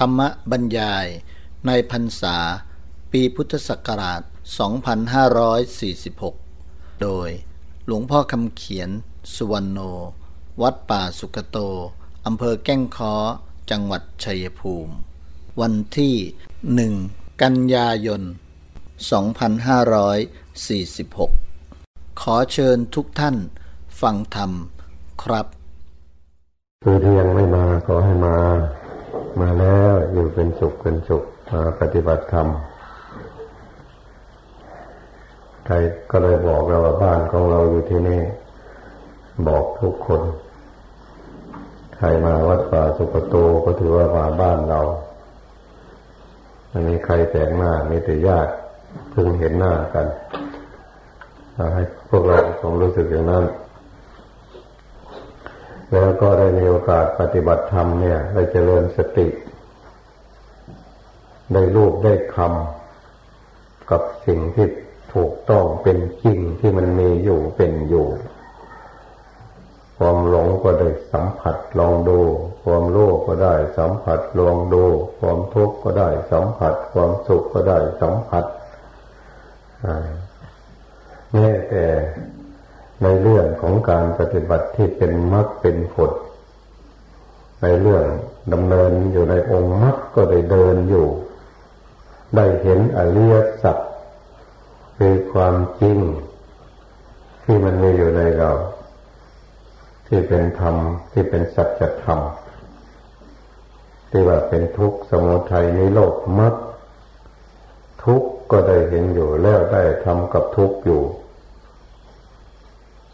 ธรรมบรรยายในพรรษา ปีพุทธศักราช 2546 โดยหลวงพ่อคำเขียน สุวรรณโน วัดป่าสุกโต อำเภอแก้งค้อ จังหวัดชัยภูมิ วันที่หนึ่งกันยายน 2546 ขอเชิญทุกท่านฟังธรรมครับ คือที่ยังไม่มาขอให้มา มาแล้วอยู่เป็นสุขเป็นสุขมาปฏิบัติธรรมใครก็เลยบอกเราว่าบ้านของเราอยู่ที่นี่ บอกทุกคน ใครมาวัดป่าสุกโตก็ถือว่ามาบ้านเราอันนี้ใครแต่งหน้ามีแต่ญาติเพิ่งเห็นหน้ากันให้พวกเราคงรู้สึกอย่างนั้น แล้วก็ได้มีโอกาสปฏิบัติธรรมเนี่ย ได้เจริญสติ ได้รูปได้คำกับสิ่งที่ถูกต้องเป็นจริงที่มันมีอยู่เป็นอยู่ ความหลงก็ได้สัมผัสลองดู ความโลภก็ได้สัมผัสลองดู ความทุกข์ก็ได้สัมผัส ความสุขก็ได้สัมผัสแม้แต่ ในเรื่องของการปฏิบัติที่เป็นมรรคเป็นผล ในเรื่องดำเนินอยู่ในองค์มรรคก็ได้เดินอยู่ ได้เห็นอริยสัจคือความจริง ที่มันมีอยู่ในเรา ที่เป็นธรรมที่เป็นสัจธรรมที่ว่าเป็นทุกข์สมุทัยในโลกมรรคทุกข์ก็ได้เห็นอยู่แล้วได้ทำกับทุกข์อยู่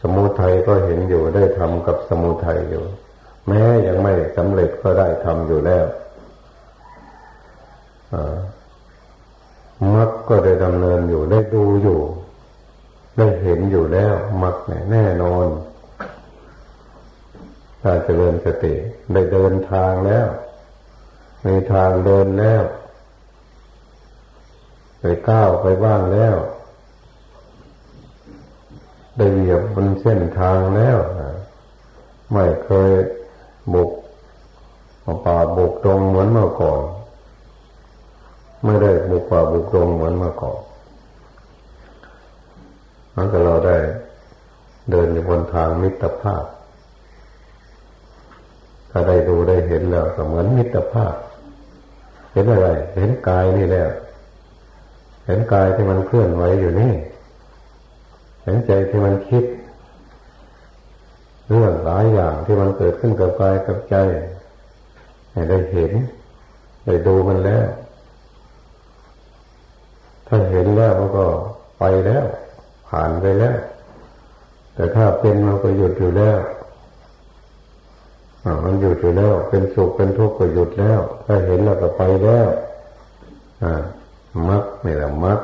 สมุทัยก็เห็นอยู่ได้ทำกับสมุทัยอยู่ แม้ยังไม่สำเร็จก็ได้ทำอยู่แล้วมรรคก็ได้ดำเนินอยู่ได้ดูอยู่ ได้เห็นอยู่แล้วมรรคแน่นอนถ้าเจริญสติได้เดินทางแล้วมีทางเดินแล้วไปก้าวไปบ้างแล้ว ได้เหยียบบนเส้นทางแล้วไม่เคยบุกป่าบุกตรงเหมือนเมื่อก่อน ไม่ได้บุกป่าบุกตรงเหมือนเมื่อก่อนมันก็เราได้เดินอยู่บนทางมิตรภาพ ถ้าได้ดูได้เห็นแล้วก็เหมือนมิตรภาพ เห็นอะไร เห็นกายนี่แล้ว เห็นกายที่มันเคลื่อนไหวอยู่นี่ เห็นใจที่มันคิด เรื่องหลายอย่างที่มันเกิดขึ้นกับกายกับใจให้ได้เห็นได้ดูมันแล้ว ถ้าเห็นแล้วมันก็ไปแล้ว ผ่านไปแล้ว แต่ถ้าเป็นมันก็หยุดอยู่แล้วมันหยุดอยู่แล้ว เป็นสุขเป็นทุกข์ก็หยุดแล้ว ถ้าเห็นแล้วก็ไปแล้ว อ่ามักนี่แหละมัก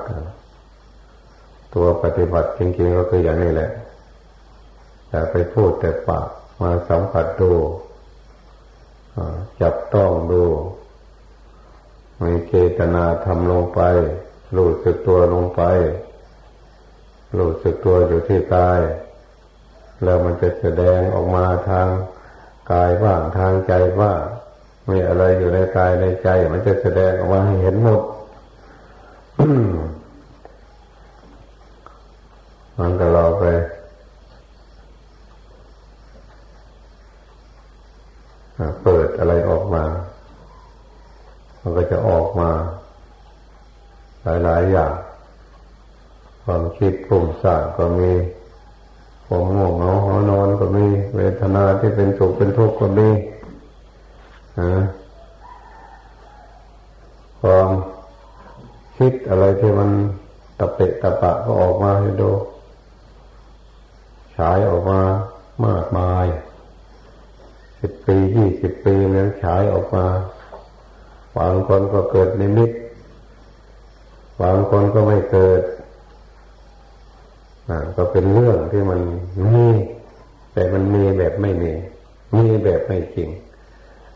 ตัวปฏิบัติจริงๆก็คืออย่างนี้แหละแต่ไปพูดแต่ปากมาสัมผัสดูจับต้องดูมีเจตนาทำลงไป รู้สึกตัวลงไป รู้สึกตัวอยู่ที่กาย แล้วมันจะแสดงออกมาทางกายบ้างทางใจบ้างมีอะไรอยู่ในกายในใจ มันจะแสดงออกมาให้เห็นหมด มันก็เราไปเปิดอะไรออกมา มันก็จะออกมา หลาย ๆ อย่าง ความคิดปุ่มสร้างก็มีความง่วงเหงาหอนอนก็มี เวทนาที่เป็นสุขเป็นทุกข์ก็มีความคิดอะไรที่มันตะเปะตะปะก็ออกมาให้ดูฉายออกมามากมายสิบปียี่สิบปีแล้วฉายออกมาบาง คนก็เกิดในมิต บางคนก็ไม่เกิดก็เป็นเรื่องที่มันมีแต่มันมีแบบไม่มีมีแบบไม่จริง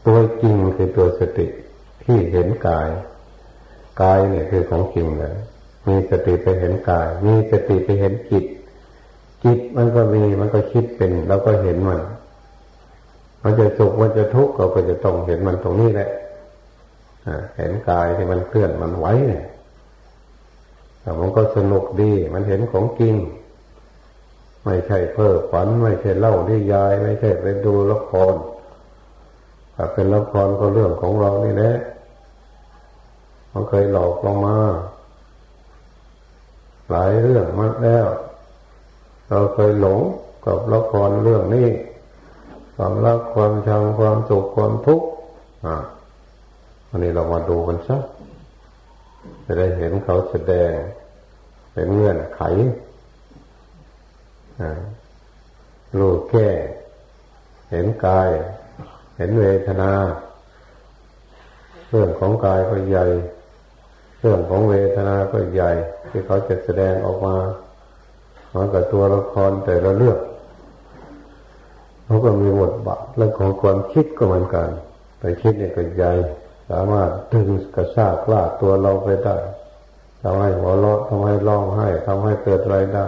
ตัวจริงคือตัวสติที่เห็นกาย กายเนี่ยคือของจริงเลยมีสติไปเห็นกาย มีสติไปเห็นจิต จิตมันก็มีมันก็คิดเป็นเราก็เห็นมัน มันจะสุขมันจะทุกข์เราก็จะต้องเห็นมันตรงนี้แหละ เห็นกายที่มันเคลื่อนมันไหวเนี่ยแต่มันก็สนุกดี มันเห็นของจริง ไม่ใช่เพ้อฝัน ไม่ใช่เล่านิยาย ไม่ใช่ไปดูละครถ้าเป็นละครก็เรื่องของเรานี่แหละมันเคยหลอกเรามา หลายเรื่องมากแล้ว เราเคยหลงกับละครเรื่องนี้ความรักความชังความสุขความทุกข์อ่า วันนี้เรามาดูกันสักจะได้เห็นเขาแสดง เป็นเงื่อนไขรู้แก้ เห็นกาย เห็นเวทนา เรื่องของกายก็ใหญ่ เรื่องของเวทนาก็ใหญ่ ที่เขาจะแสดงออกมาเหมือนกับตัวละครแต่ละเรื่องเขาก็มีบทบาทเรื่องของความคิดก็เหมือนกันแต่คิดเนี่ยก็ใหญ่ สามารถดึงกระชากลากตัวเราไปได้ทำให้หัวเราะทำให้ร้องไห้ทำให้เกิดอะไรได้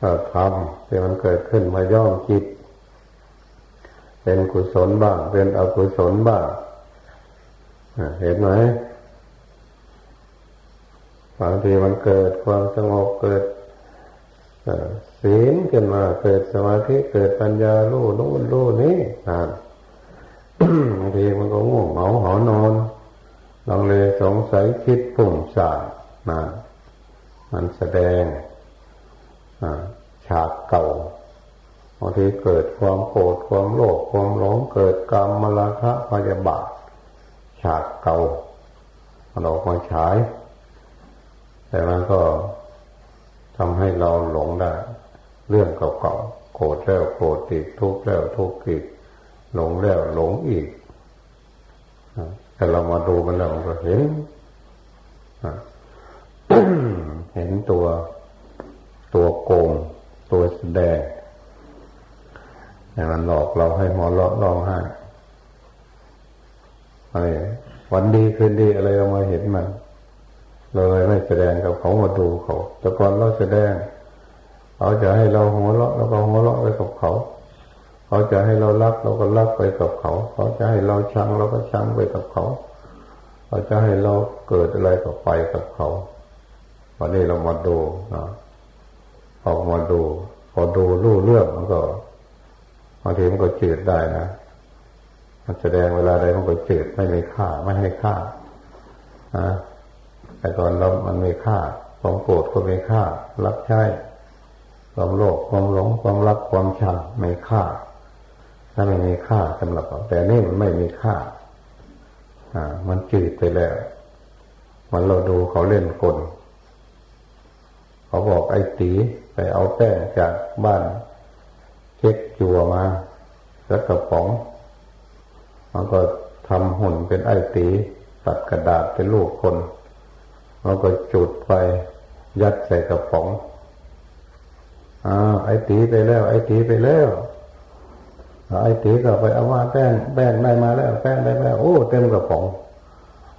ก็ทำที่มันเกิดขึ้นมาย่อมจิต เป็นกุศลบ้าง เป็นอกุศลบ้างเห็นไหมบางทีมันเกิดความสงบเกิดศีลขึ้นมาเกิดสมาธิเกิดปัญญาลู่นู่นลู่นี้อ่าน บางทีมันก็ง่วงเหงาหอนอนลังเลสงสัยคิดปุ่งสานมามันแสดงฉากเก่าบางทีเกิดความโกรธความโลภความหลงเกิดกรรมมลาคะพยาบาทฉากเก่ามันออกมาฉาย แต่มันก็ทำให้เราหลงได้ เรื่องเก่าๆโกรธแล้วโกรธอีกทุกข์แล้วทุกข์อีก หลงแล้วหลงอีกแต่เรามาดูมันแล้วก็เห็นเห็นตัวตัวโกง ตัวแสดงแต่มันหลอกเราให้หมอเลาะร้องไห้อะไรวันดีคืนดีอะไรเรามาเห็นมันเลยไม่แสดงกับเขามาดูเขา แต่ก่อนเราแสดง เขาจะให้เราหัวเราะแล้วก็หัวเราะไปกับเขา เขาจะให้เรารักเราก็รักไปกับเขา เขาจะให้เราชังเราก็ชังไปกับเขา เขาจะให้เราเกิดอะไรก็ไปกับเขาวันนี้เรามาดูนะออกมาดูพอดูรู้เรื่องมันก็บางทีมันก็จืดได้นะมันแสดงเวลาใดมันก็จืดไม่มีค่าไม่ให้ค่านะแต่ก่อนเรามันมีค่าความโกรธก็มีค่า รับใช้ความโลภความหลงความรักความชังไม่ค่า ถ้าไม่มีค่าสำหรับเราแต่นี่มันไม่มีค่า อ่า มันจืดไปแล้ว มันเราดูเขาเล่นกลเขาบอกไอ้ตีไปเอาแป้งจากบ้านเช็คจัวมาแล้วกระป๋อง มันก็ทำหุ่นเป็นไอ้ตีตัดกระดาษเป็นลูกคนมันก็จุดไฟยัดใส่กระป๋องอ่าไอ้ตีไปแล้ว ไอ้ตีไปแล้ว ไอ้ตีก็ไปเอามาแป้งแป้งได้มาแล้วแป้งได้แล้วโอ้เต็มกระป๋อง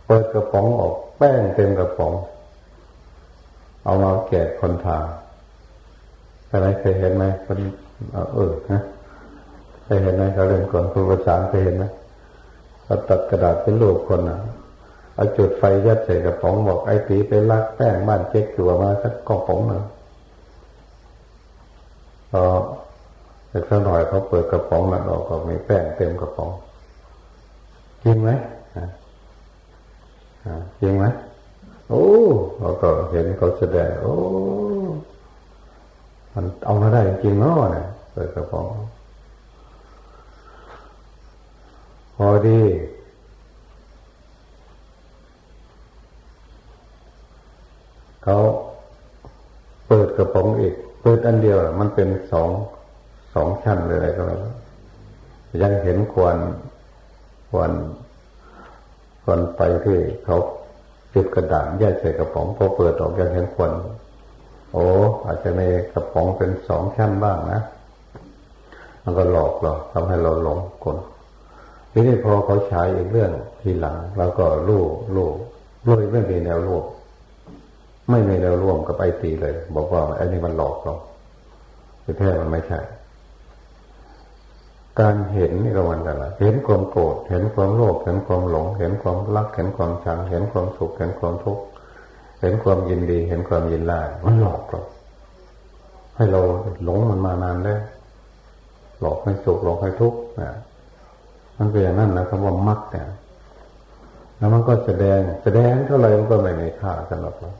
เปิดกระป๋องออก แป้งเต็มกระป๋อง เอามาแกะคนทางอะไรเคยเห็นไหมคนเออนะเคยเห็นไหมเขาเรียนก่อนครูประสาเคยเห็นไหมเขาตัดกระดาษเป็นรูปคนอะเอาจุดไฟยัดใส่กระป๋องบอกไอ้ตีไปลักแป้งบ้านเจ๊กตัวมาสักกระป๋องหนึ่งพอ แต่สักหน่อยเขาเปิดกระป๋องนั้นออกก็มีแป้งเต็มกระป๋องจริงไหมจริงไหมโอ้เราก็เห็นเขาแสดงโอ้มันเอามาได้จริงเนาะเนี่ยเปิดกระป๋อง พอดีเขาเปิดกระป๋องอีก เปิดอันเดียวมันเป็นสอง สองชั้นเลยอะไรก็ไม่รู้ยังเห็นควรควรควรไปที่เขาติดกระดาษแยกใส่กระป๋องพอเปิดออกยังเห็นควรโอ้อาจจะในกระป๋องเป็นสองชั้นบ้างนะมันก็หลอกเราทำให้เราหลงกลทีนี้พอเขาใช้อีกเรื่องทีหลังเราก็รู้รู้รู้ไม่มีแนวร่วมไม่มีแนวร่วมกับไอตีเลย บอกว่าไอ้นี่มันหลอกเราแต่แท้มันไม่ใช่ การเห็นนี่ก็มันกันละเห็นความโกรธ เห็นความโลภ เห็นความหลง เห็นความรัก เห็นความชัง เห็นความสุข เห็นความทุกข์ เห็นความยินดี เห็นความยินร้ายมันหลอกเราให้เราหลงมันมานานแล้ว หลอกให้สุข หลอกให้ทุกข์นะมันเป็นอย่างนั้นนะคำว่ามักเนี่ยแล้วมันก็แสดง แสดงเท่าไรมันก็ไม่มีค่าสำหรับเรา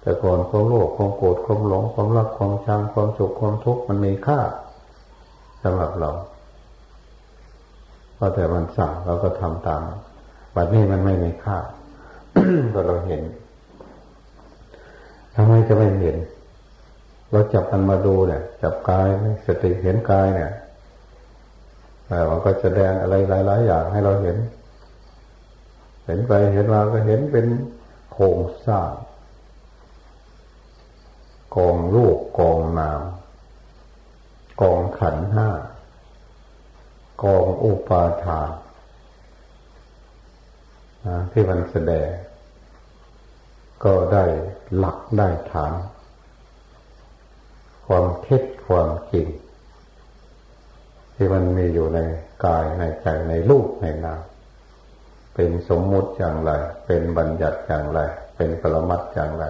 แต่ก่อนความโลภ ความโกรธ ความหลง ความรัก ความชัง ความสุข ความทุกข์ มันมีค่าสำหรับเรา พอแต่มันสั่งเราก็ทำตามบัดนี้มันไม่มีค่าก็เราเห็นทำไมจะไม่เห็น เราจับมันมาดูเนี่ย จับกายสติเห็นกายเนี่ยแต่มันก็แสดงอะไรหลาย ๆ อย่างให้เราเห็น เห็นไปเห็นมาก็เห็นเป็นโครงสร้างกองลูกกองนามกองขันห้า กองอุปาทานที่มันแสดง ก็ได้หลักได้ฐาน ความเท็จความจริง ที่มันมีอยู่ในกายในใจในรูปในนามเป็นสมมุติอย่างไร เป็นบัญญัติอย่างไร เป็นปรมัตอย่างไร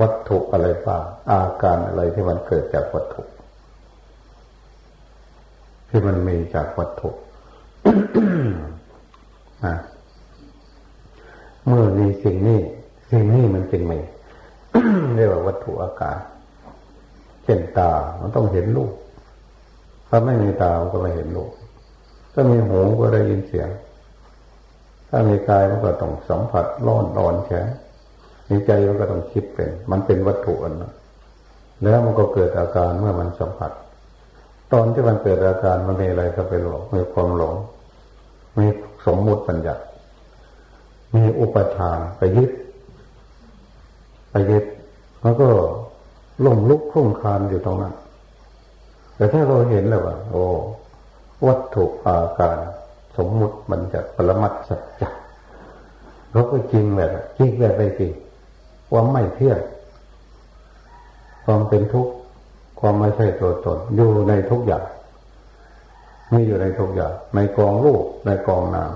วัตถุอะไรบ้างอาการอะไรที่มันเกิดจากวัตถุ ที่มันมีจากวัตถุเมื่อมีสิ่งนี้ สิ่งนี้มันจึงมีเรียกว่าวัตถุอาการเช่นตา มันต้องเห็นลูกถ้าไม่มีตามันก็ไม่เห็นลูกถ้ามีหูก็ได้ยินเสียง ถ้ามีกายมันก็ต้องสัมผัสร้อนอ่อนแข็งมีใจมันก็ต้องคิดเป็น มันเป็นวัตถุอันนั้นแล้วมันก็เกิดอาการเมื่อมันสัมผัส ตอนที่มันเกิดอาการมันมีอะไรก็ไปหลงมีความหลงมีสมมุติปัญญามีอุปทานไปยึดไปยึดมันก็ล่มลุกคลุ่งคานอยู่ตรงนั้น แต่ถ้าเราเห็นแล้วว่า โอ้ วัตถุอาการ สมมุติมันจะปรมัตสัจจเราก็จริงแบบจริงแบบไปจริงว่าไม่เที่ยงความเป็นทุกข์ ความไม่ใช่ตัวตนอยู่ในทุกอย่างมีอยู่ในทุกอย่างในกองรูปในกองนาม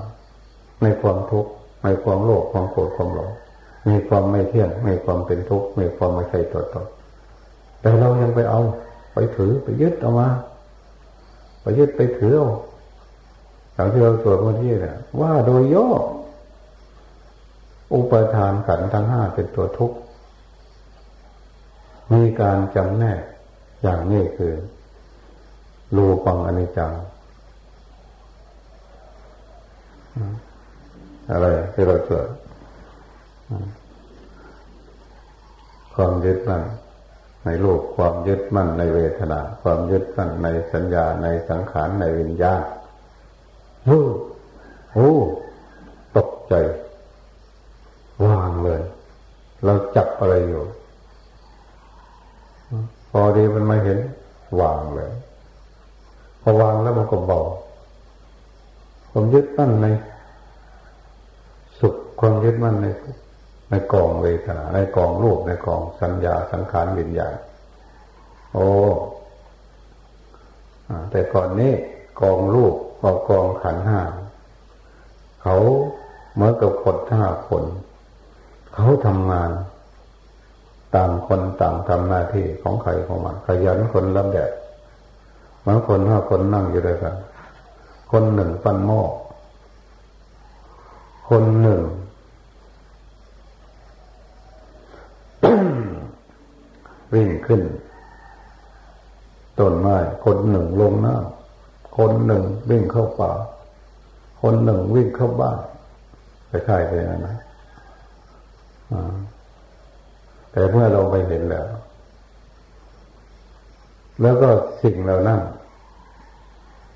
ในความทุกข์ในความโลภความโกรธความหลงมีความไม่เที่ยงมีความเป็นทุกข์มีความไม่ใช่ตัวตนแต่เรายังไปเอา ไปถือไปยึดเอามาไปยึดไปถือเอาอย่างที่เราสวดเมื่อกี้เนี่ยว่าโดยย่ออุปทานขันทั้งห้าเป็นตัวทุกข์มีการจำแนก อย่างนี้คือรูปังอนิจจังอะไรที่เราเกิดความยึดมั่นในโลกความยึดมั่นในเวทนา ความยึดมั่นในสัญญาในสังขารในวิญญาณโอ้โอ้ตกใจ วางเลย เราจับอะไรอยู่ อดีมันไมาเห็น วางเลย พอวางแล้วมันก็เบาความยึดมั่นในสุขความยึดมั่นในในกองเวทนาในกองรูปในกองสัญญาสังขารวิญญาณโอ้แต่ก่อนนี้กองรูปกับกองขันห้าเขาเหมือนกับคนห้าคน เขาทำงาน ต่างคนต่างทำหน้าที่ของใครของมันขยันคนลำแดดบางคนห้าคนนั่งอยู่ด้วยกันคนหนึ่งปั้นหม้อคนหนึ่งวิ่งขึ้นต้นไม้คนหนึ่งลงน้ำคนหนึ่งวิ่งเข้าป่า คนหนึ่งวิ่งเข้าบ้านไปค่ายไปนะนะ แต่เมื่อเราไปเห็นแล้ว แล้วก็สิ่งเหล่านั้น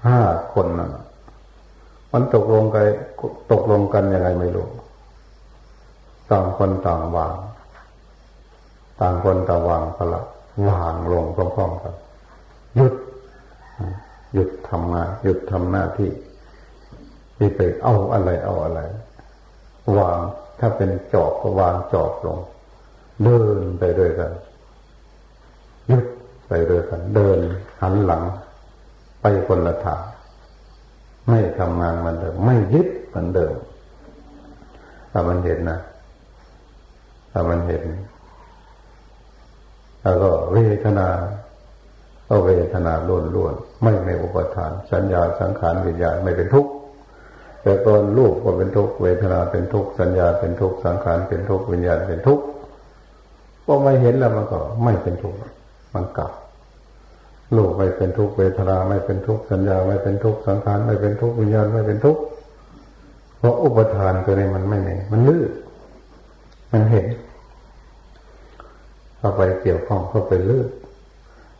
ห้าคนนั้นมันตกลงกันตกลงกันยังไงไม่รู้ต่างคนต่างวาง ต่างคนต่างวางพละวางลงพร้อมๆกันหยุด หยุดทำงานหยุดทำหน้าที่ที่ไปเอาอะไรเอาอะไร วางถ้าเป็นจอบก็วางจอบลง เดินไปด้วยกันยึดไปด้วยกัน เดินหันหลัง ไปคนละทางไม่ทำงานมันเดิม ไม่ยึดมันเดิมถ้ามันเห็นนะถ้ามันเห็น แล้วก็เวทนาก็เวทนาล้วนล้วนไม่ในอุปทาน สัญญาสังขารวิญญาณไม่เป็นทุกข์แต่ตอนรูปก็เป็นทุกข์เวทนาเป็นทุกข์สัญญาเป็นทุกข์สังขารเป็นทุกข์วิญญาณเป็นทุกข์ อไม่เห็นแล้วมันก็ไม่เป็นทุกข์มันกลับรูปไม่เป็นทุกข์เวทนาไม่เป็นทุกข์สัญญาไม่เป็นทุกข์สังขารไม่เป็นทุกข์วิญญาณไม่เป็นทุกข์เพราะอุปทานตัวนี้มันไม่มีมันลื้อมันเห็นเข้าไปเกี่ยวข้องเข้าไปลื้อ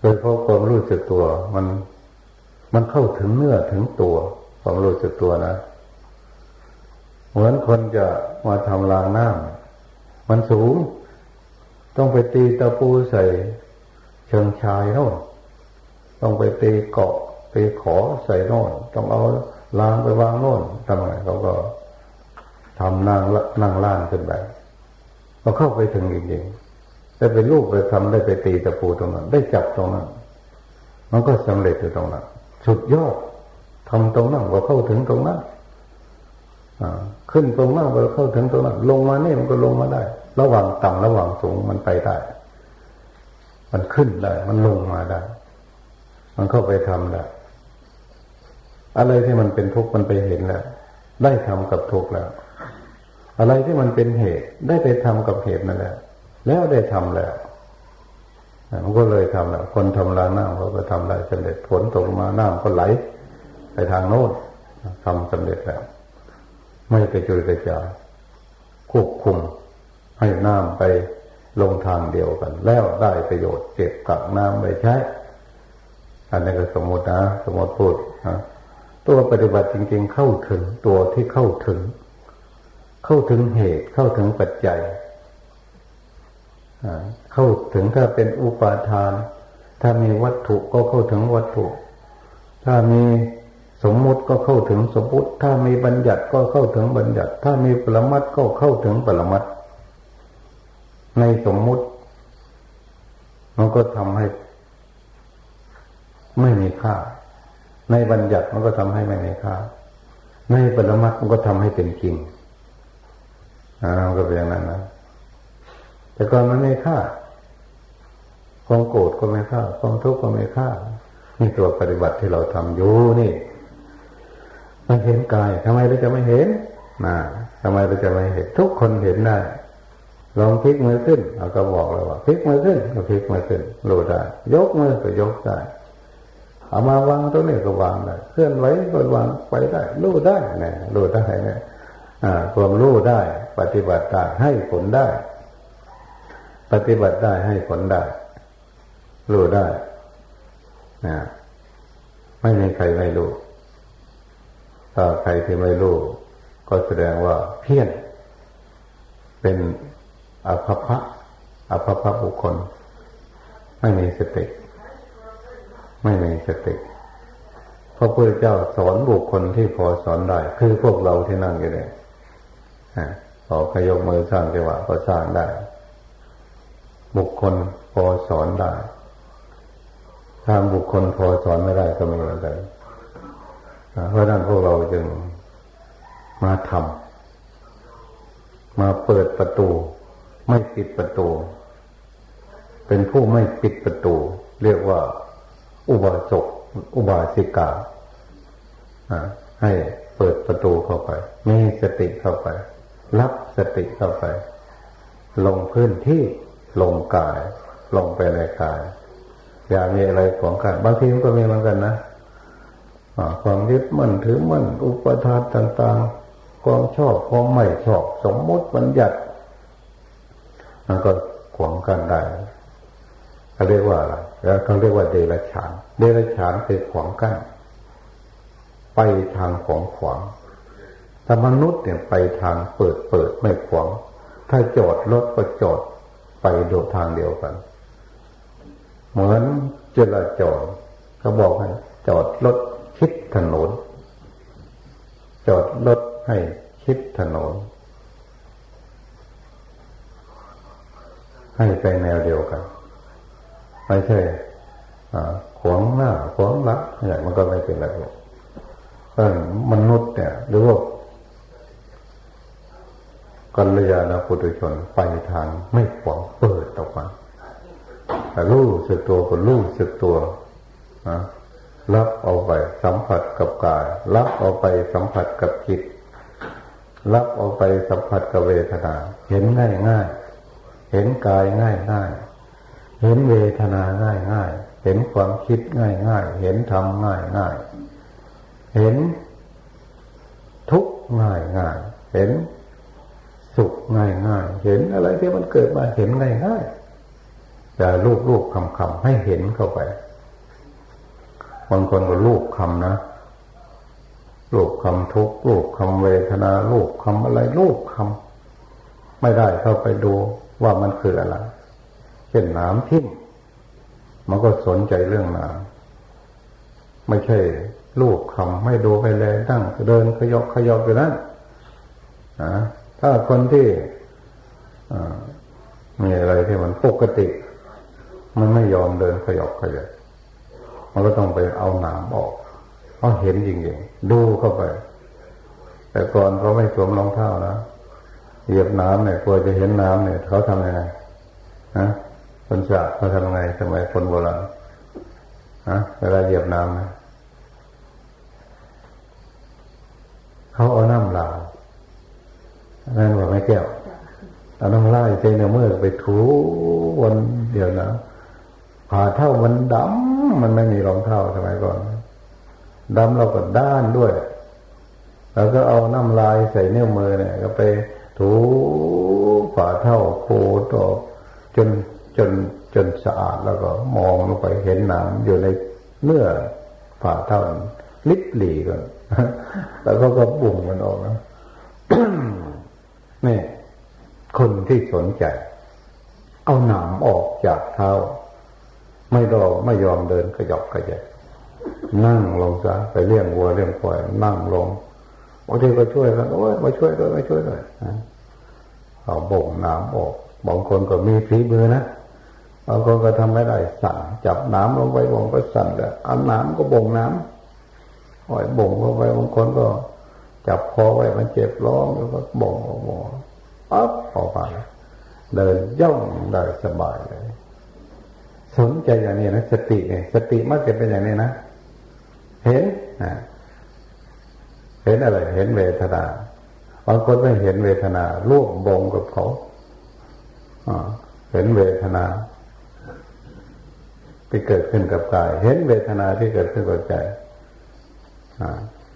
โดยเพราะความรู้สึกตัว มันมันเข้าถึงเนื้อถึงตัวความรู้สึกตัวนะเหมือนคนจะมาทำรางน้ำมันสูง ต้องไปตีตะปูใส่เชิงชายโน่นต้องไปตีเกาะตีขอใส่โน่นต้องเอาลางไปวางโน่นทำไมเขาก็ทำนั่งนั่งล่างขึ้นไปเราเข้าไปถึงจริงๆแต่เป็นลูกไปทำได้ไปตีตะปูตรงนั้น ได้จับตรงนั้น มันก็สำเร็จอยู่ตรงนั้นสุดยอดทำตรงนั้นก็เข้าถึงตรงนั้นขึ้นตรงนั้นก็เข้าถึงตรงนั้นลงมานี่มันก็ลงมาได้ ระหว่างต่ำระหว่างสูงมันไปได้ มันขึ้นได้ มันลงมาได้ มันเข้าไปทำได้ อะไรที่มันเป็นทุกข์มันไปเห็นแล้ว ได้ทำกับทุกข์แล้ว อะไรที่มันเป็นเหตุ ได้ไปทำกับเหตุนั่นแหละ แล้วได้ทำแล้วมันก็เลยทำแล้ว คนทำลาน้ำเขาก็ทำได้สำเร็จฝนตกมาน้ำก็ไหล ไปทางโน้นทำสำเร็จแล้ว ไม่กระจุยกระจาควบคุม ให้น้ำไปลงทางเดียวกัน แล้วได้ประโยชน์เก็บกักน้ำไปใช้ อันนี้ก็สมมตินะสมมติพูดนะตัวปฏิบัติจริง ๆ เข้าถึงตัวที่เข้าถึง เข้าถึงเหตุเข้าถึงปัจจัยเข้าถึงถ้าเป็นอุปาทาน ถ้ามีวัตถุก็เข้าถึงวัตถุ ถ้ามีสมมุติก็เข้าถึงสมมุติ ถ้ามีบัญญัติก็เข้าถึงบัญญัติ ถ้ามีปรมัตก็เข้าถึงปรมัต ในสมมุติ มันก็ทำให้ ไม่มีค่า ในบัญญัติมันก็ทำให้ไม่มีค่า ในปรมัตมันก็ทำให้เป็นจริงอ่าก็เป็นอย่างนั้นนะแต่ก่อนมันไม่ค่าความโกรธก็ไม่ค่าความทุกข์ก็ไม่ค่านี่ตัวปฏิบัติที่เราทำอยู่นี่ มันเห็นกายทำไมเราจะไม่เห็นนะทำไมเราจะไม่เห็น ทุกคนเห็นได้ ลองพลิกมือขึ้นเราก็บอกเลยว่าพลิกมือขึ้นก็พลิกมือขึ้นรู้ได้ ยกมือก็ยกได้เอามาวางตรงนี้ก็วางได้เคลื่อนไหวก็วางไปได้รู้ได้เนี่ยรู้ได้เนี่ยความรู้ได้ ปฏิบัติได้ให้ผลได้ ปฏิบัติได้ให้ผลได้รู้ได้นะไม่มีใครไม่รู้ถ้าใครที่ไม่รู้ก็แสดงว่าเพี้ยน เป็น อภพะอภพะบุคคล ไม่มีสติไม่มีสติพระพุทธเจ้าสอนบุคคลที่พอสอนได้ คือพวกเราที่นั่งอยู่เนี่ยพอขยกมือสร้างจังหวะก็สร้างได้ บุคคลพอสอนได้ถ้าบุคคลพอสอนไม่ได้ก็ไม่เหมือนกันเพราะนั้นพวกเราจึงมาทำมาเปิดประตู ไม่ปิดประตู เป็นผู้ไม่ปิดประตู เรียกว่า อุบาสกอุบาสิกาให้เปิดประตูเข้าไป มีสติเข้าไป รับสติเข้าไป ลงพื้นที่ลงกาย ลงไปในกาย อย่ามีอะไรของกันบางทีมันก็มีเหมือนกันนะความยึดมั่นถือมั่นอุปทานต่าง ๆ ความชอบความไม่ชอบ สมมติบัญญัติ มันก็ขวางกันได้เขาเรียกว่าอะไรแล้วเขาเรียกว่าเดรัจฉาน เดรัจฉานคือขวางกันไปทางของขวางแต่มนุษย์เนี่ยไปทางเปิดเปิดไม่ขวาง ถ้าจอดรถก็จอดไปโดดทางเดียวกัน เหมือนจราจรเขาบอกให้จอดรถคิดถนน จอดรถให้คิดถนน ให้ไปแนวเดียวกัน ไม่ใช่ขวางหน้าขวางหลังอะไรมันก็ไม่เป็นไรเพราะก็มนุษย์เนี่ยหรือว่ากัลยาณปุถุชนไปทางไม่ขวางเปิดออกมาแต่รู้สึกตัวก็รู้สึกตัวนะรับเอาไปสัมผัสกับกาย รับเอาไปสัมผัสกับจิต รับเอาไปสัมผัสกับเวทนา เห็นง่ายง่าย เห็นกายง่ายง่ายเห็นเวทนาง่ายง่ายเห็นความคิดง่ายง่ายเห็นธรรมง่ายง่ายเห็นทุกข์ง่ายง่ายเห็นสุขง่ายง่ายเห็นอะไรที่มันเกิดมาเห็นง่ายง่ายแต่ลูกลูกคำคำให้เห็นเข้าไปบางคนก็ลูกคำนะลูกคำทุกลูกคำเวทนาลูกคำอะไรลูกคำไม่ได้เข้าไปดู ว่ามันคืออะไร เช่นน้ำทิ่มมันก็สนใจเรื่องน้ำไม่ใช่ลูกคำไม่ดูไปเลยตั้งเดินขยอกขยอกอยู่นั้นนะถ้าคนที่มีอะไรที่มันปกติ มันไม่ยอมเดินขยอกขยอกมันก็ต้องไปเอาหนามออกเขาะเห็นจริงๆดูเข้าไป แต่ก่อนเขาไม่สวมรองเท้านะ เหยียบน้ำเนี่ยกลัวจะเห็นน้ำเนี่ยเขาทำยังไงนะคนจะเขาทำยังไงสมัยคนโบราณนะเวลาเหยียบน้ำนะเขาเอาน้ำลาวนั่นว่าไม่แก้วเอาน้ำลายใจเนื้อมือไปถูวันเดียวนะผ่าเท่ามันดำมันไม่มีรองเท้าสมัยก่อนดำเราก็ด้านด้วย แล้วก็เอาน้ำลายใส่เนื้อมือเนี่ย ก็ไป ถูฝ่าเท่าโคตอจนจนจนสะอาดแล้วก็มองลงไปเห็นหนังอยู่ในเนื้อฝ่าเท่าลิบหลีก่อนแล้วก็ก็บุ่งมันออกนะนี่คนที่สนใจ เอาหนามออกจากเท้า ไม่รอไม่ยอมเดินขยอกขยับนั่งลงซะไปเลี้ยงวัวเลี้ยงควายนั่งลง บางทีก็ช่วยกันโอ้ยมาช่วยด้วยมาช่วยด้วยเอาบ่งน้ำออกบางคนก็มีฝีมือนะบางคนก็ทำไม่ได้สั่งจับน้ำลงไปบ่งก็สั่นเลยเอาน้ำก็บ่งน้ำปล่อยบ่งลงไปบางคนก็ จับคอไว้มันเจ็บร้องแล้วก็บ่งบ่งปั๊บออกไปเดินย่องได้สบายเลย สนใจอย่างนี้นะสติเองสติมักจะเป็นอย่างนี้นะเห็นเห็นอะไร เห็นเวทนาบางคนไม่เห็นเวทนาร่วมบงกับเขาเห็นเวทนาที่เกิดขึ้นกับกาย เห็นเวทนาที่เกิดขึ้นกับใจอ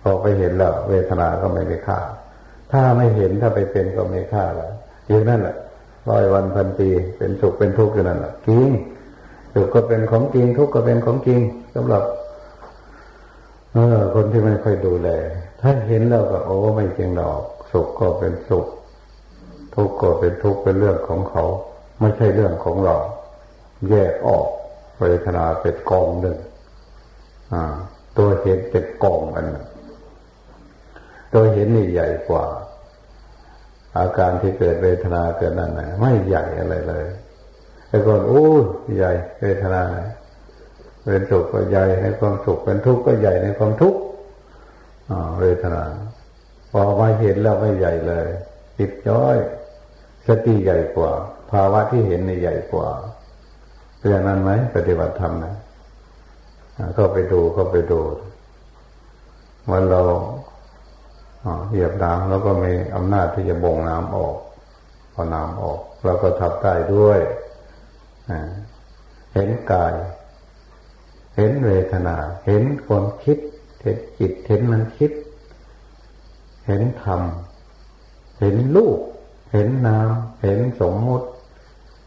พอไปเห็นแล้ว เวทนาก็ไม่มีค่า ถ้าไม่เห็นถ้าไปเป็นก็ไม่ค่าแล้วอย่นั้นแหละร้อยวันพันปีเป็นสุขเป็นทุกข์อยู่นั่นแหละจริงสุขก็เป็นของจริงทุกข์ก็เป็นของจริงสำหรับ เออ คนที่ไม่ค่อยดูแล ถ้าเห็นแล้วก็โอ้ไม่จริงหรอก สุขก็เป็นสุข ทุกข์ก็เป็นทุกข์เป็นเรื่องของเขา ไม่ใช่เรื่องของเรา แยกออกเวทนาเป็นกองหนึ่งอ่า ตัวเห็นเป็นกองอันนึงตัวเห็นนี่ใหญ่กว่า อาการที่เกิดเวทนาเกิดนั่นนะไม่ใหญ่อะไรเลยแต่ก่อนโอ้ใหญ่เวทนา เป็นสุขก็ใหญ่ในความสุขเป็นทุกข์ก็ใหญ่ในความทุกข์เวทนาพอมาเห็นแล้วไม่ใหญ่เลยติดย้อย สติใหญ่กว่า ภาวะที่เห็นในใหญ่กว่าเป็นอย่างนั้นไหมปฏิบัติธรรมนะก็ไปดูก็ไปดูวันเราเหยียบน้ำแล้วก็มีอำนาจที่จะบ่งน้ำออกพอน้ำออกเราก็ทับได้ด้วยเห็นกาย เห็นเวทนา เห็นความคิด เห็นจิต เห็นมันคิด เห็นธรรม เห็นลูกเห็นนาม เห็นสมมติ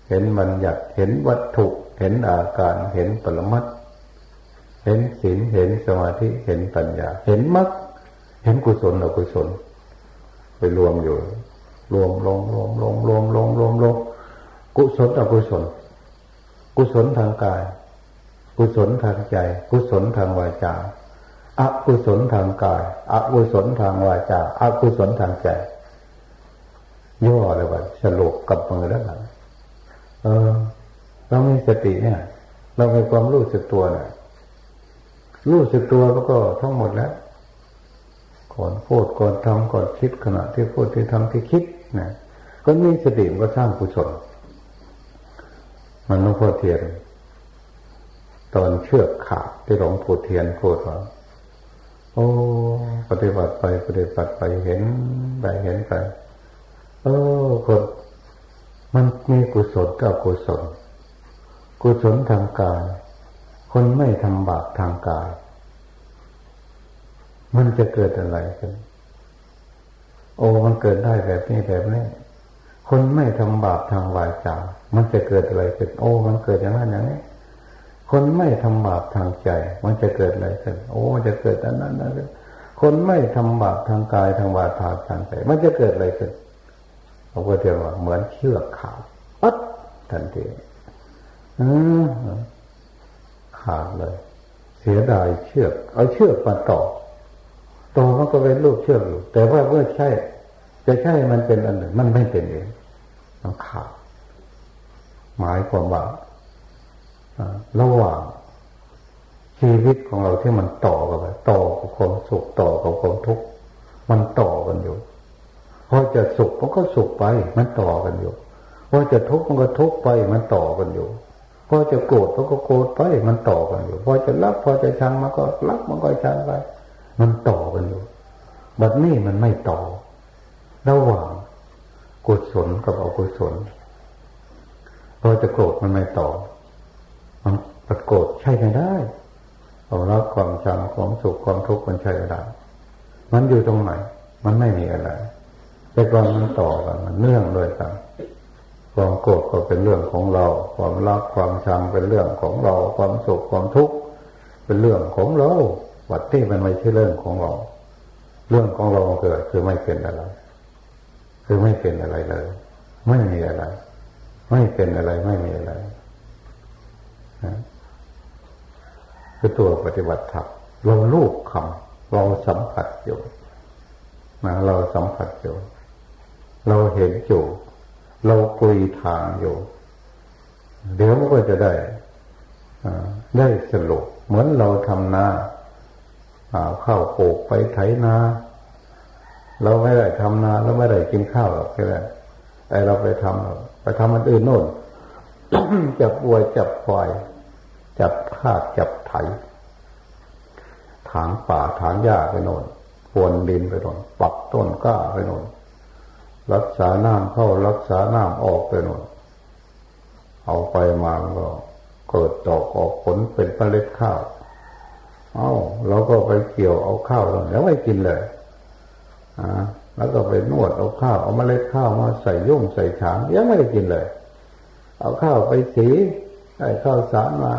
เห็นบัญญัติ เห็นวัตถุ เห็นอาการ เห็นปรมัตเห็นศีล เห็นสมาธิ เห็นปัญญา เห็นมรรค เห็นกุศลอกุศล ไปรวมอยู่ รวมลงรวมลงรวมลงรวมลง กุศลอกุศล กุศลทางกาย กุศลทางใจ กุศลทางวาจาอกุศลทางกายอกุศลทางวาจาอกุศลทางใจ ย่อเลยว่าสรุปกับมือแล้วนะเออ เรามีสติเนี่ย เรามีความรู้สึกตัวเนี่ยรู้สึกตัวแล้วก็ทั้งหมดแล้วก่อนพูดก่อนทำก่อนคิดขณะที่พูดที่ทำที่คิดนะก็มีสติมันก็สร้างกุศลมันหลวงพ่อเทียน ตอนเชือกขาดที่หลวงปู่เทียนพูดว่าโอ้ปฏิบัติไปปฏิบัติไปเห็นไปเห็นไปโอ้คนมันมีกุศลกับอกุศล กุศลทางกาย คนไม่ทำบาปทางกาย มันจะเกิดอะไรกันโอ้มันเกิดได้แบบนี้แบบนี้คนไม่ทำบาปทางวาจา มันจะเกิดอะไรขึ้นโอ้ มันเกิดอย่างนั้นอย่างนี้ คนไม่ทำบาปทางใจ มันจะเกิดอะไรขึ้นโอ้จะเกิดอันนั้นนั่นคนไม่ทำบาปทางกายทางวาจาทางใจ มันจะเกิดอะไรขึ้นเราก็จะว่าเหมือนเชือกขาดปัดทันทีขาดเลย เสียดายเชือก เอาเชือกมาต่อต่อมันก็เป็นรูปเชือกอยู่ แต่ว่าเมื่อใช่ จะใช่มันเป็นอันหนึ่ง มันไม่เป็นเองมันขาดหมายความว่า ระหว่างชีวิตของเราที่มันต่อกันไปต่อกับความสุขต่อกับความทุกข์มันต่อกันอยู่พอจะสุขมันก็สุขไป มันต่อกันอยู่พอจะทุกข์มันก็ทุกข์ไป มันต่อกันอยู่พอจะโกรธมันก็โกรธไป มันต่อกันอยู่พอจะรักพอจะชังมันก็รักมันก็ชังไป มันต่อกันอยู่บัดนี้มันไม่ต่อ ระหว่างกุศลกับอกุศลพอจะโกรธมันไม่ต่อ มันปรโกรธใช่ไม่ได้เอารักความชังความสุขความทุกข์มันใช่ไม่ได้มันอยู่ตรงไหน มันไม่มีอะไร แต่ก่อนมันต่อกันมันเนื่องด้วยกันความโกรธก็เป็นเรื่องของเรา ความรักความชังเป็นเรื่องของเรา ความสุขความทุกข์เป็นเรื่องของเราวัดที่มันไม่ใช่เรื่องของเรา เรื่องของเราเกิดคือไม่เป็นอะไร คือไม่เป็นอะไรเลย ไม่มีอะไร ไม่เป็นอะไรไม่มีอะไร คือตัวปฏิบัติธรรมเราลูกคำเราสัมผัสอยู่นะเราสัมผัสอยู่ เราเห็นอยู่ เราคุยทางอยู่ เดี๋ยวมันก็จะได้ได้สรุปเหมือนเราทำนาข้าวปลูกไปไถนาเราไม่ได้ทำนาเราไม่ได้กินข้าวหรอกแค่นั้นไอเราไปทำไปทำมันอื่นโน่นจับวัวจับควาย จับทาดจับไถ ถางป่าถางหญ้าไปโน่นพวนดินไปโน่นปักต้นก้าไปโน่นรักษาน้ำเข้ารักษาน้ำออกไปหน่อยเอาไปมาก็เกิดดอกออกผลเป็นผลิตข้าว เอา้าเราก็ไปเกี่ยวเอาข้าวแล้วไม่กินเลยอ่าแล้วก็ไปนวดเอาข้าวเอาเมล็ดข้าวมาใส่ยุ่งใส่ฉางยังไม่ได้กินเลย เอาข้าวไปสีไอ้ข้าวสารมา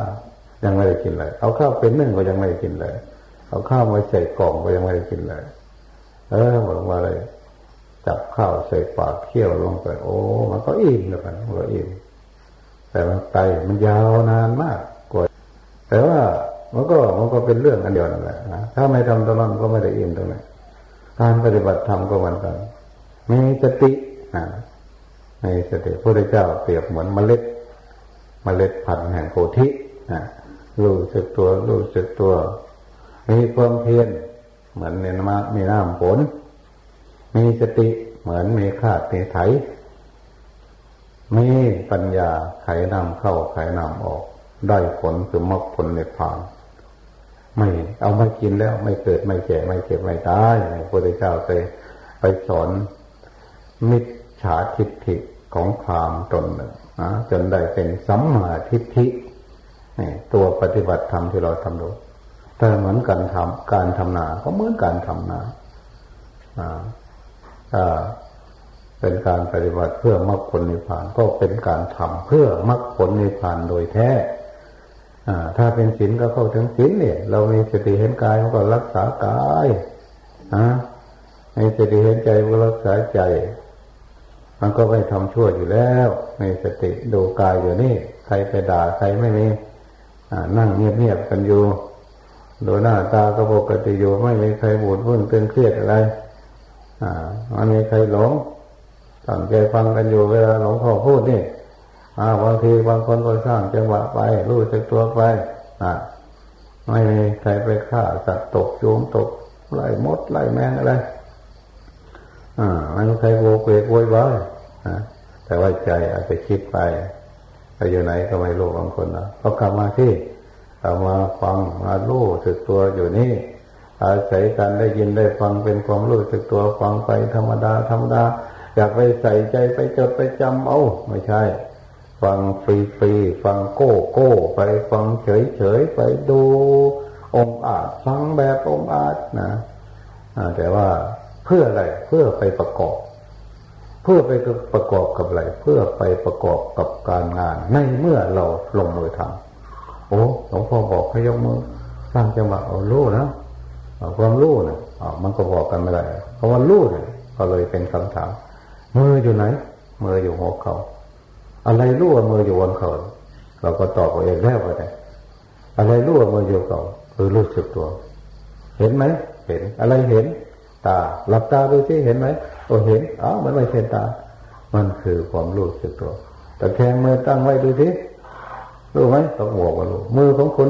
ยังไม่ได้กินเลย เอาข้าวเป็นนึ่งก็ยังไม่ได้กินเลย เอาข้าวมาใส่กล่องก็ยังไม่ได้กินเลย เออบอกมาเลย จับข้าวใส่ปากเคี่ยวลงไป โอ้ มันก็อิ่มแล้วกันมันก็อิ่มแต่มันไตมันยาวนานมากกว่าแต่ว่ามันก็มันก็เป็นเรื่องอันเดียวนั่นแหละนะถ้าไม่ทำตรงนั้นก็ไม่ได้อิ่มตรงนั้นการปฏิบัติธรรมก็เหมือนกันมีสตินะมีสติพระเจ้าเปรียบเหมือนเมล็ด เมล็ดพันธุ์แห่งโพธินะ รู้สึกตัวรู้สึกตัวมีความเพียรเหมือนในน้ำมีน้ำฝนมีสติเหมือนมีคาดมีไถมีปัญญาไขนำเข้าไขนำออก ได้ผลคือมรรคผลในพาน ไม่เอามากินแล้วไม่เกิดไม่แก่ไม่เจ็บไม่ตายพระพุทธเจ้าไปไปสอนมิจฉาทิฏฐิของพามตนหนึ่งนะจนได้เป็นสัมมาทิฏฐิ นี่ตัวปฏิบัติธรรมที่เราทำดูแต่เหมือนกันทำการทำนา ก็เหมือนการทำนาเป็นการปฏิบัติเพื่อมรรคผลนิพพานก็เป็นการทำเพื่อมรรคผลนิพพานโดยแท้ถ้าเป็นศีลก็เข้าถึงศีลเนี่ย เรามีสติเห็นกายก็รักษากายนะมีสติเห็นใจก็รักษาใจ มันก็ไม่ทำชั่วอยู่แล้วมีสติดูกายอยู่นี่ ใครไปด่าใครไม่มี นั่งเงียบๆกันอยู่โดูหน้าตาก็ปกติอยู่ไม่มีใครบูดวุ่นเป็นเครียดอะไร อ่ามันมีใครหลงตั้งใจฟังกันอยู่เวลาหลวงพ่อพูดนี่อ่าบางทีบางคนก็สร้างจังหวะไปรู้จักตัวไป อ่าไม่มีใครไปฆ่าสัตว์ตกโยุงตกไล่มดไล่แมงอะไร อ่าไม่ใครโวกเวกโวยวายแต่ว่าใจอาจจะคิดไป ไปอยู่ไหนก็ไม่รู้บางคนนะเขากลับมาที่กลับมาฟังมารู้สึกตัวอยู่นี่ อาศัยการได้ยินได้ฟังเป็นความรู้สึกตัวฟังไปธรรมดาธรรมดา อยากไปใส่ใจไปจดไปจำเอาไม่ใช่ ฟังฟรีฟรีฟังโก้โก้ไปฟังเฉยเฉยไปดูองอาจฟังแบบองอาจนะแต่ว่าเพื่ออะไรเพื่อไปประกอบ พื่อไปประกอบกับอะไรเพื่อไปประกอบกับการงาน ในเมื่อเราลงมือทำโอ้หลวงพ่อบอกให้ยกมือสร้างจังหวะเอารู้นะความรู้เนี่ยมันก็บอกกันไม่ได้เพราะว่ารู้เนี่ยก็เลยเป็นคำถามมืออยู่ไหนมืออยู่หัวเขาอะไรรู้ว่ามืออยู่บนเขาเราก็ตอบเองแล้วก็ได้อะไรรู้ว่ามืออยู่เขาคือรู้สึกตัว เห็นไหมเห็นอะไรเห็น ตา หลับตาดูที่เห็นไหมโอ้เห็นอ๋อมันไม่ใช่ตา มันคือความรู้สึกตัวแต่แทงมือตั้งไว้ดูที่รู้ไหมต้องบอกว่ารู้มือของคน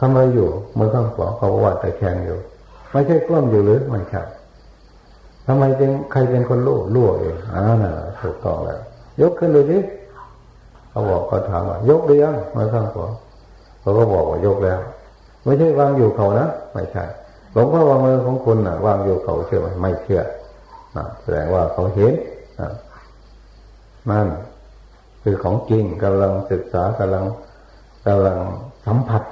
ทำอะไรอยู่มือข้างขวาเขาว่าแต่แขงอยู่ ไม่ใช่กล้มอยู่หรือไม่ใช่ทำไมจึงใครเป็นคนรู้รู้เองอ่าน่ะถูกต้องแล้วยกขึ้นดูที่เขาบอกเขาถามว่ายกหรือยังมือข้างขวาเขาก็บอกว่ายกแล้ว ไม่ใช่วางอยู่เขานะไม่ใช่ หลวงพ่อวางมือของคุณนะวางอยู่เขาเชื่อไหมไม่เชื่อนะแสดงว่าเขาเห็นนะนั่นคือของจริงกำลังศึกษากำลังกำลังสัมผัส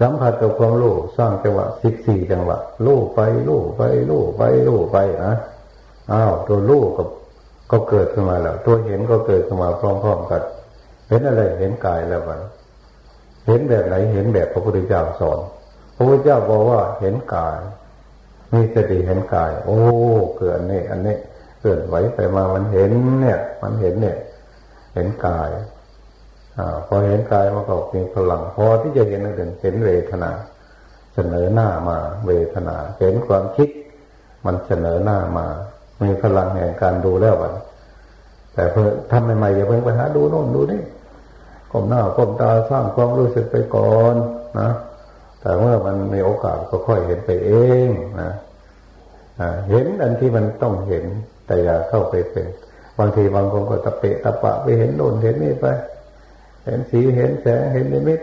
สัมผัสกับความรู้สร้างจังหวะสิบสี่จังหวะรู้ไปรู้ไปรู้ไปรู้ไปนะอ้าวตัวรู้กับก็เกิดขึ้นมาแล้ว ตัวเห็นก็เกิดขึ้นมาพร้อมๆกันเห็นอะไรเห็นกายแล้วมันเห็นแบบไหนเห็นแบบพระพุทธเจ้าสอน ระพุทธเจ้าบอกว่าเห็นกาย มีสติเห็นกาย โอ้ เกิดนนี้อันนี้เกิดไหวไปมามันเห็นเนี่ย มันเห็นเนี่ย เห็นกายอพอเห็นกายมันก็มีพลังพอที่จะเห็นอื่นเห็นเวทนา เสนอหน้ามา เวทนา เห็นความคิด มันเสนอหน้ามา มีพลังแห่งการดูแล้ววันแต่เพื่อทำใหม่ๆอย่าเพิ่งไปหาดูโน่นดูนี่ก้มหน้าก้มตาสร้างความรู้สึกไปก่อนนะ แต่เมื่อมันมีโอกาสก็ค่อยเห็นไปเองนะเห็นอันที่มันต้องเห็น แต่อย่าเข้าไปเป็นบางทีบางคนก็ตะเปะตะปะไปเห็นโน่นเห็นนี่ไป เห็นสีเห็นแสงเห็นนิมิต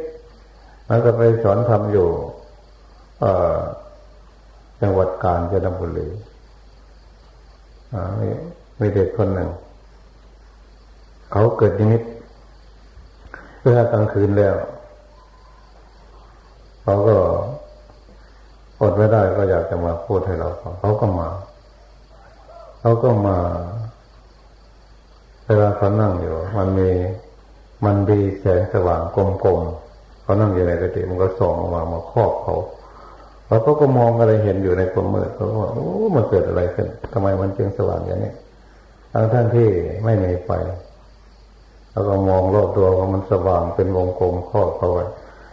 มันก็ไปสอนทำอยู่จังหวัดกาญจนบุรีมีมีเด็กคนหนึ่ง เขาเกิดนิมิตเพื่อกลางคืนแล้ว เขาก็อดไม่ได้ก็อยากจะมาพูดให้เราฟังเขาก็มาเขาก็มาเวลาเขานั่งอยู่ มันมีมันมีแสงสว่างกลมๆเขานั่งอยู่ในกติมันก็ส่องออกมามาครอบเขาแล้วเขาก็มองอะไรเห็นอยู่ในความมืดเขาก็ว่าโอ้มันเกิดอะไรขึ้นทำไมมันจึงสว่างอย่างนี้ทั้งท่านที่ไม่มีไฟแล้วก็มองรอบตัวเขามันสว่างเป็นวงกลมครอบเขาไว้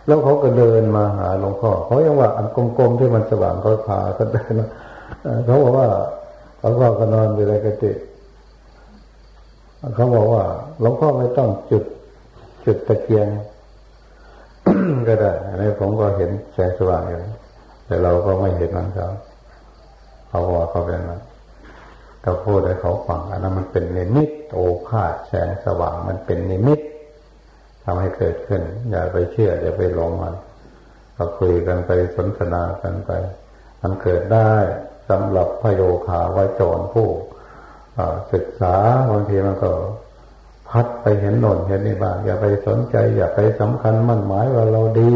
แล้วเขาก็เดินมาหาหลวงพ่อเขายังว่าอันกลมๆที่มันสว่างเขาพาเขาเดินเขาบอกว่าเขาก็นอนอยู่ในกติเขาบอกว่าหลวงพ่อไม่ต้องจุดจุดตะเกียงก็ได้อันนี้ผมก็เห็นแสงสว่างอยู่แต่เราก็ไม่เห็นมันเขาเขาบอกเขาเป็นนะเราพูดให้เขาฟังอันนั้นมันเป็นนิมิตโอภาษแสงสว่างมันเป็นนิมิต ทำให้เกิดขึ้น อย่าไปเชื่ออย่าไปหลงมันเราคุยกันไปสนทนากันไป มันเกิดได้สำหรับพโยคาวาจรผู้ศึกษาบางทีมันก็ พัดไปเห็นหน่นเห็นนี่บ้างอย่าไปสนใจ อย่าไปสำคัญมั่นหมายว่าเราดี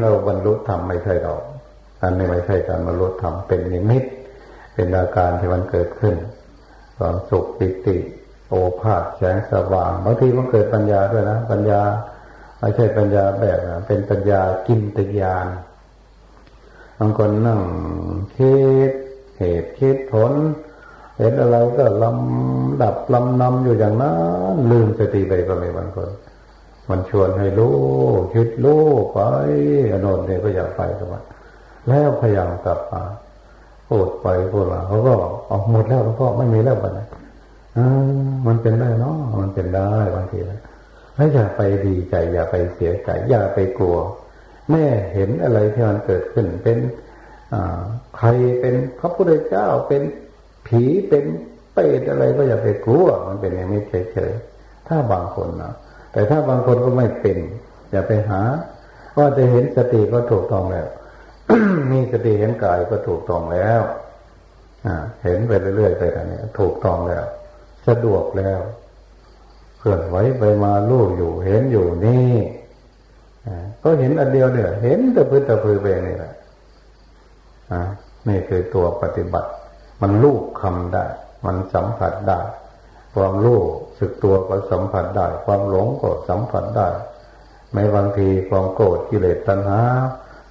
เราบรรลุธรรมไม่ใช่เราอันนี้ไม่ใช่การบรรลุธรรมเป็นนิมิตเป็นอาการที่มันเกิดขึ้นความสุขปิติ โอภาษแสงสว่างบางทีมันเกิดปัญญาด้วยนะปัญญาไม่ใช่ปัญญาแบบนะเป็นปัญญากินตยานบางคนนั่งคิดเหตุคิดผลเห็นอะไรก็ลำดับลำนำอยู่อย่างนั้นลืมสติไปก็ไม่บางคน มันชวนให้รู้คิดรู้ไปอนุนเนี่ยก็อยากไปกับมันแล้วพยายามกลับมาพูดไปพูดมาเขาก็ออกหมดแล้วแล้วก็ไม่มีแล้วบัดนี้ มันเป็นได้เนาะมันเป็นได้บางทีนะไม่อย่าไปดีใจ อย่าไปเสียใจ อย่าไปกลัว แม่เห็นอะไรที่มันเกิดขึ้นเป็นใครเป็นพระพุทธเจ้าเป็นผีเป็นเปรตอะไรก็อย่าไปกลัว มันเป็นอย่างนี้เฉยๆถ้าบางคนนะแต่ถ้าบางคนก็ไม่เป็น อย่าไปหาว่าจะเห็นสติก็ถูกต้องแล้วมีสติเห็นกายก็ถูกต้องแล้วเห็นไปเรื่อยๆไปแนี้ถูกต้องแล้ว สะดวกแล้วเคลื่อนไหวไปมาลู่อยู่ เห็นอยู่นี่ก็เห็นอันเดียวเนี่ยเห็นแต่พื้นแต่พื้นไปนี่แหละนี่คือตัวปฏิบัติ มันลูกคำได้ มันสัมผัสได้ ความรู้สึกตัวก็สัมผัสได้ ความหลงก็สัมผัสได้ไม่บางทีความโกรธกิเลสตัณหา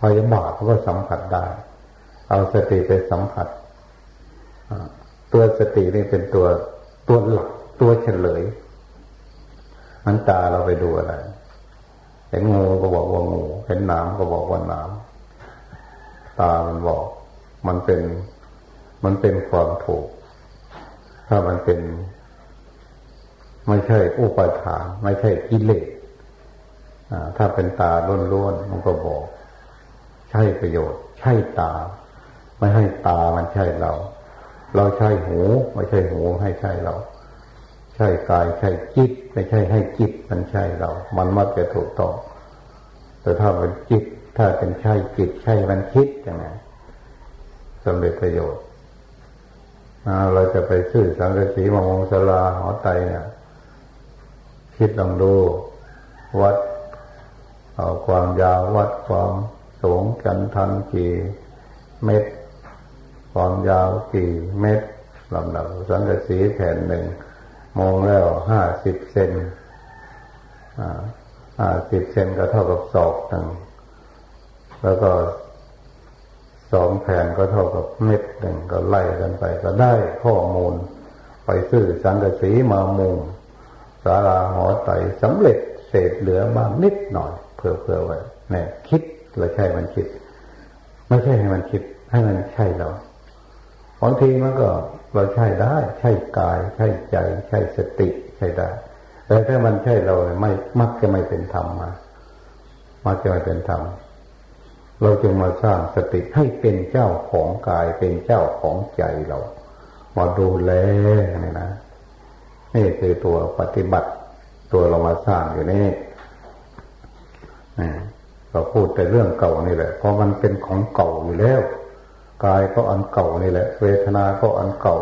พยาบาทก็สัมผัสได้ เอาสติไปสัมผัสตัวสตินี่เป็นตัว ตัวหลักตัวเฉลยมันตาเราไปดูอะไร เห็นงูก็บอกว่างู เห็นน้ำก็บอกว่าน้ำตามันบอก มันเป็น มันเป็นความถูก ถ้ามันเป็น ไม่ใช่อุปทานไม่ใช่กิเลสถ้าเป็นตาล้วนๆมันก็บอก ใช่ประโยชน์ ใช่ตา ไม่ให้ตามันใช่เรา เราใช่หูไม่ใช่หูให้ใช่เรา ใช่กายใช่จิต ไม่ใช่ให้จิตมันใช่เรา มันมักจะถูกต้องแต่ถ้าเป็นจิต ถ้าเป็นใช่จิตใช่มันคิดยังไงสำเร็จประโยชน์เราจะไปซื้อสังกะสีมามงสลาหอไตเนี่ยคิดลองดูวัดเอาความยาววัดความสูงกันทันกี่เมตร ความยาวกี่เมตรลำดับสังกะสีแผ่นหนึ่งมองแล้วห้าสิบเซนห้าสิบเซนก็เท่ากับศอกหนึ่งแล้วก็สองแผ่นก็เท่ากับเม็ดหนึ่งก็ไล่กันไปก็ได้ข้อมูล ไปซื้อสังกะสีมามุงสาราหอไตสำเร็จเศษเหลือบ้างนิดหน่อยเพื่อเพื่อไว้เนี่ยคิดเราใช่มันคิด ไม่ใช่ให้มันคิด ให้มันใช่เรา บางทีมันก็เราใช่ได้ ใช่กาย ใช่ใจ ใช่สติใช่ได้แต่ถ้ามันใช่เราไม่มักจะไม่เป็นธรรมมามักจะไม่เป็นธรรมเราจึงมาสร้างสติให้เป็นเจ้าของกายเป็นเจ้าของใจเรามาดูแลนี่นะนี่คือตัวปฏิบัติ ตัวเรามาสร้างอยู่นี่เราพูดแต่เรื่องเก่านี่แหละเพราะมันเป็นของเก่าอยู่แล้ว กายก็อันเก่านี่แหละ เวทนาก็อันเก่า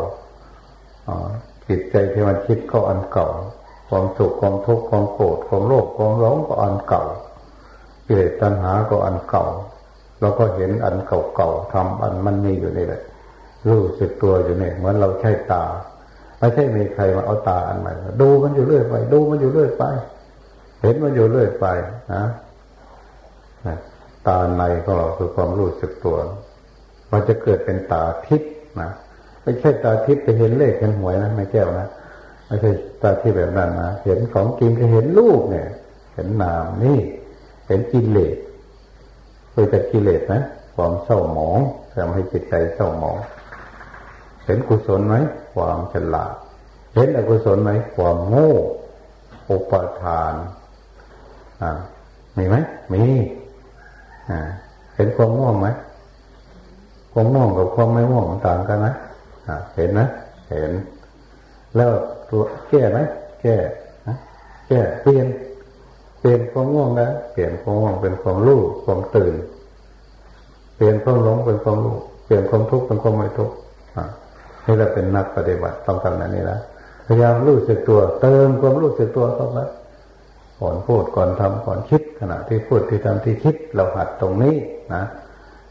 จิตใจที่มันคิดก็อันเก่า ความสุขความทุกข์ความโกรธความโลภความร้องก็อันเก่ากิเลสตัณหาก็อันเก่าเราก็เห็นอันเก่าๆทำอันมันมีอยู่นี่แหละรู้สึกตัวอยู่เนี่ยเหมือนเราใช้ตาไม่ใช่มีใครมาเอาตาอันใหม่ดูมันอยู่เรื่อยไป ดูมันอยู่เรื่อยไป เห็นมันอยู่เรื่อยไปนะตาในของเราคือความรู้สึกตัว มันจะเกิดเป็นตาทิพย์นะไม่ใช่ตาทิพย์ไปเห็นเลขเห็นหวยนะไม่แก้วนะไม่ใช่ตาทิพย์แบบนั้นนะเห็นของจริงก็เห็นรูปเนี่ย เห็นนามนี่ เห็นกิเลสเคยแต่กิเลสนะความเศร้าหมองทำให้จิตใจเศร้าหมอง เห็นกุศลไหมความฉลาด เห็นอกุศลไหมความโง่อุปทานอ่ามีไหมมีเห็นความง่วงไหม ความง่วงกับความไม่ง่วงต่างกันไหมเห็นนะเห็น แล้วตัวแก้ไหมแก้แก้เปลี่ยนเปลี่ยนความง่วงนะเปลี่ยนความง่วงเป็นความรู้ความตื่น เปลี่ยนความหลงเป็นความรู้เปลี่ยนความทุกข์เป็นความไม่ทุกข์นี่เราเป็นนักปฏิบัติต้องทำแบบนี้นะพยายามรู้สึกตัว เติมความรู้สึกตัวเข้าไปก่อนพูดก่อนทำก่อนคิด ขณะที่พูดที่ทำที่คิดเราหัดตรงนี้นะ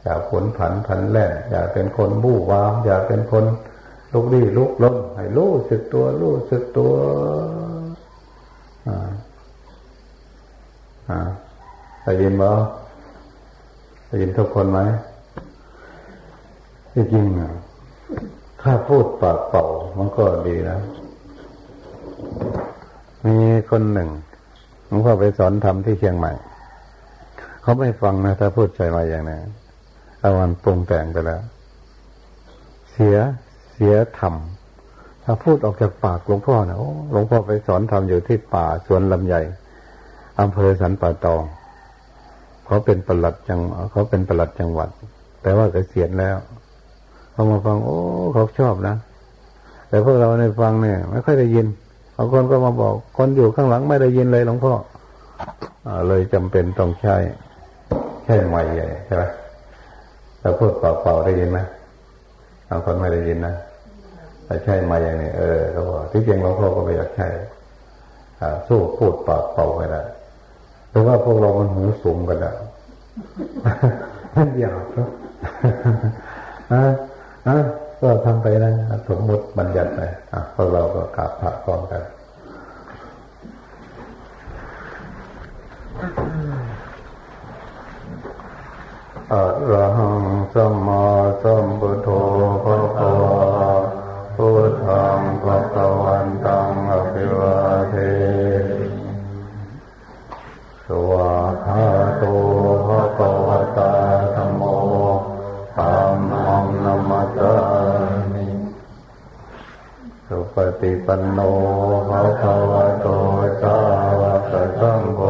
อย่าผลผันผันแล่นอย่าเป็นคนบู้วามอย่าเป็นคนลุกดีลุกล้นให้รู้สึกตัวรู้สึกตัวอ่าอ่าได้ยินบ่ได้ยินทุกคนไหมจริงๆถ้าพูดปากเป่ามันก็ดีนะมีคนหนึ่งหลวงพ่อไปสอนทำที่เชียงใหม่ เขาไม่ฟังนะ ถ้าพูดใจมาอย่างนี้ เอาวันปรุงแต่งไปแล้ว เสียเสียธรรมถ้าพูดออกจากปากหลวงพ่อนะโอ้หลวงพ่อไปสอนทำอยู่ที่ป่าสวนลำใหญ่อำเภอสันป่าตอง เขาเป็นประหลัดจังเขาเป็นประหลัดจังหวัด แต่ว่าเกษียณแล้ว เขามาฟัง โอ้ เขาชอบนะ แต่พวกเราในฟังเนี่ย ไม่ค่อยได้ยินบางคนก็มาบอก คนอยู่ข้างหลังไม่ได้ยินเลยหลวงพ่อเลยจำเป็นต้องใช้ใช้ใหม่ใหญ่ใช่ไหม เราพูดเปล่าๆได้ยินไหมบางคนไม่ได้ยินนะแต่ใช่มาอย่างนี้เออเขาบอกที่จริงหลวงพ่อก็ไม่อยากใช้สู้พูดปากเปล่าไปได้เพราะว่าพวกเรามันหูสูงกันแล้วมันยากเนาะอะก็ทำไปนะสมมติบัญญัติไปอะพวกเราก็กราบพระก่อนกัน อะระหังสัมมาสัมพุทโธพระภวาพุทธังพระกวันตังอภิวาเทสวาคาโตพระกวตาธรรมโมธรรมังนัมสามิสุปฏิปันโนภะคะวะโตสาวกสังโฆ